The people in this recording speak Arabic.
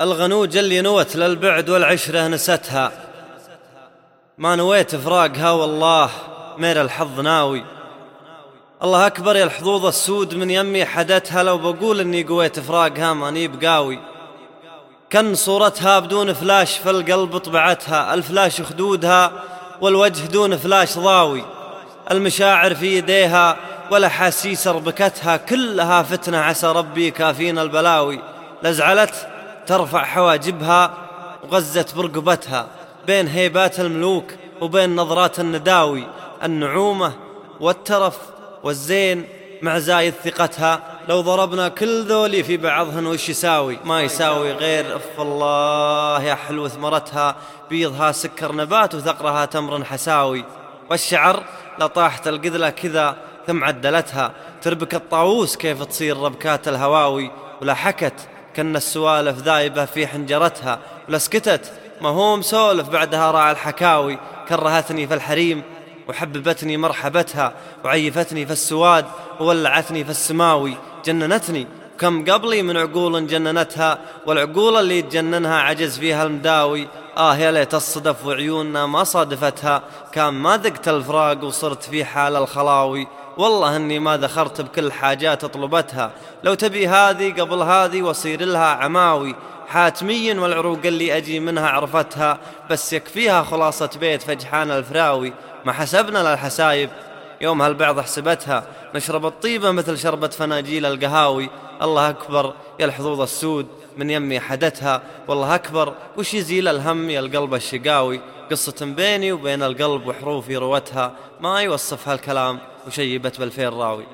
الغنوج اللي نوت للبعد والعشرة نستها. ما نويت فراقها والله مير الحظ ناوي. الله أكبر يا الحظوظ السود من يمي حدتها لو بقول إني قويت فراقها ماني بقاوي كان صورتها بدون فلاش في القلب طبعتها الفلاش خدودها والوجه دون فلاش ضاوي. المشاعر في يديها والأحاسيس ربكتها كلها فتنة عسى ربي كافينا البلاوي. لزعلت ترفع حواجبها وغزت برقبتها بين هيبات الملوك وبين نظرات النداوي النعومة والترف والزين مع زايد ثقتها. لو ضربنا كل ذولي في بعضهن وش يساوي؟ ما يساوي غير اف الله يا حلو ثمرتها بيضها سكر نبات وثقرها تمر حساوي. والشعر لطاحت القذلة كذا ثم عدلتها. تربك الطاووس كيف تصير ربكات الهواوي؟ ولا حكت كن السوالف ذايبة في حنجرتها ولا سكتت ما هو مسولف بعدها راع الحكاوي كرهتني في الحريم وحببتني مرحبتها وعيفتني في السواد وولعتني في السماوي. جننتني. كم قبلي من عقول جننتها والعقول اللي تجننها عجز فيها المداوي. آه يا ليت الصدف وعيوننا ما صادفتها كان ما ذقت الفراق وصرت في حال الخلاوي. والله اني ما ذخرت بكل حاجات طلبتها لو تبي هذه قبل هذه وصير لها عماوي. حاتميا والعروق اللي أجي منها عرفتها بس يكفيها خلاصة بيت فجحان الفراوي. ما حسبنا للحسايب. يوم هالبعض حسبتها. نشرب الطيبة مثل شربة فناجيل القهاوي. الله أكبر يا الحظوظ السود من يمي حدتها والله أكبر. وش يزيل الهم يا القلب الشقاوي؟ قصة بيني وبين القلب وحروفي روتها ما يوصفها الكلام وشيبت بالفين راوي.